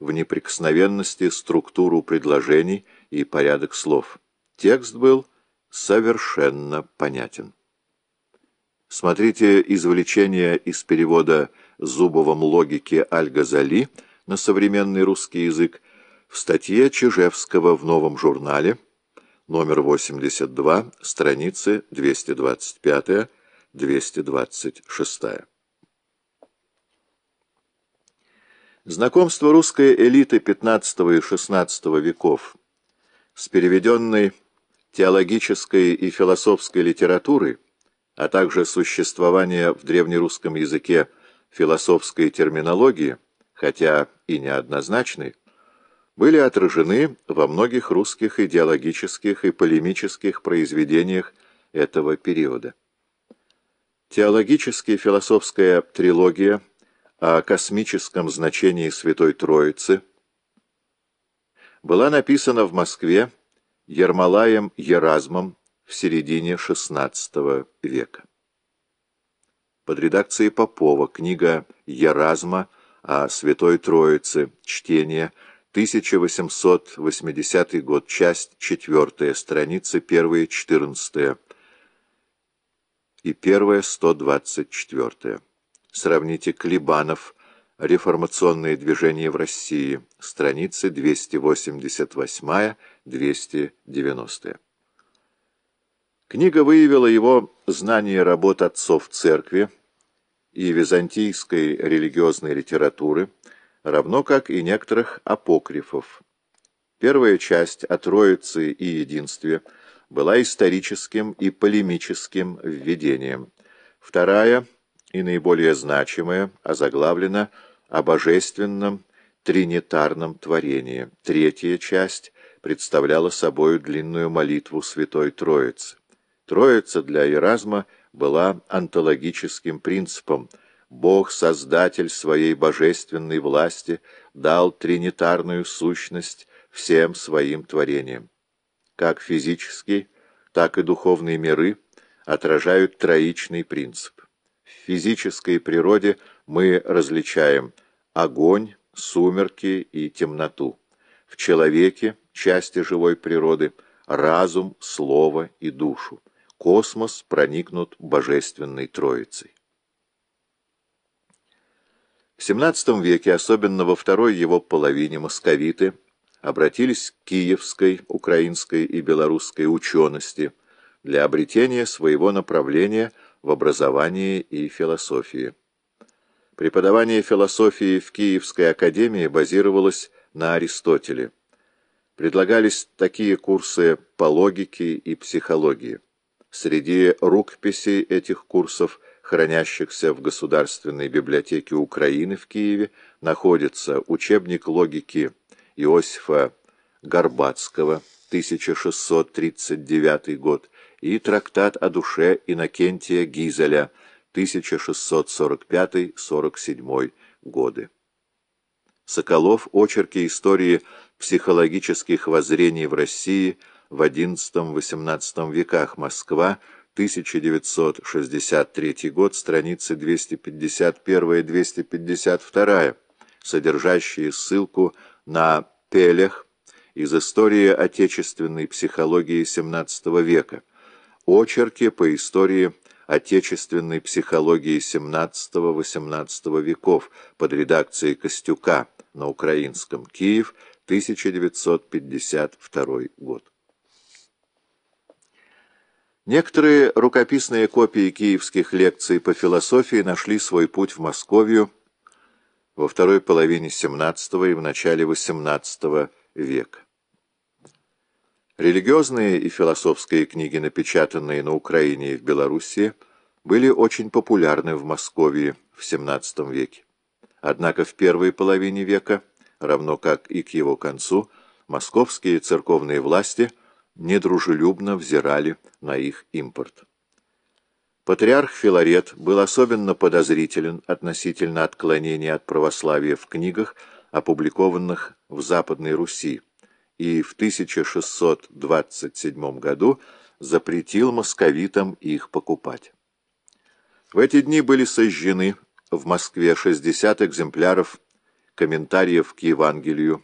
в неприкосновенности структуру предложений и порядок слов. Текст был совершенно понятен. Смотрите извлечение из перевода Зубовым логики Аль-Газали на современный русский язык в статье Чижевского в новом журнале, номер 82, страницы 225-226. Знакомство русской элиты XV и XVI веков с переведенной теологической и философской литературой, а также существование в древнерусском языке философской терминологии, хотя и неоднозначной, были отражены во многих русских идеологических и полемических произведениях этого периода. Теологически философская трилогия о космическом значении Святой Троицы была написана в Москве Ермолаем Еразмом в середине XVI века. Под редакцией Попова книга Еразма о Святой Троице, чтение, 1880 год, часть 4, страницы 1-14 и 1-124. Сравните Клебанов «Реформационные движения в России», страницы 288-290. Книга выявила его знание работ отцов церкви и византийской религиозной литературы, равно как и некоторых апокрифов. Первая часть о Троице и Единстве была историческим и полемическим введением. Вторая и наиболее значимая озаглавлена о божественном тринитарном творении. Третья часть представляла собой длинную молитву Святой Троицы. Троица для Еразма была онтологическим принципом. Бог, Создатель своей божественной власти, дал тринитарную сущность всем своим творениям. Как физический, так и духовные миры отражают троичный принцип. В физической природе мы различаем огонь, сумерки и темноту. В человеке, части живой природы, разум, слово и душу. Космос проникнут божественной троицей. В XVII веке, особенно во второй его половине, московиты обратились к киевской, украинской и белорусской учености для обретения своего направления – в образовании и философии. Преподавание философии в Киевской академии базировалось на Аристотеле. Предлагались такие курсы по логике и психологии. Среди рукописей этих курсов, хранящихся в Государственной библиотеке Украины в Киеве, находится учебник логики Иосифа Горбацкого, 1639 год, и трактат о душе Иннокентия Гизеля 1645-47 годы. Соколов. Очерки истории психологических воззрений в России в XI-XVIII веках. Москва. 1963 год. Страницы 251-252, содержащие ссылку на Пелех из истории отечественной психологии XVII века очерки по истории отечественной психологии XVII-XVIII веков под редакцией Костюка на украинском Киев, 1952 год. Некоторые рукописные копии киевских лекций по философии нашли свой путь в Московию во второй половине XVII и в начале XVIII века. Религиозные и философские книги, напечатанные на Украине и в Белоруссии, были очень популярны в Москве в XVII веке. Однако в первой половине века, равно как и к его концу, московские церковные власти недружелюбно взирали на их импорт. Патриарх Филарет был особенно подозрителен относительно отклонения от православия в книгах, опубликованных в Западной Руси, и в 1627 году запретил московитам их покупать. В эти дни были сожжены в Москве 60 экземпляров комментариев к Евангелию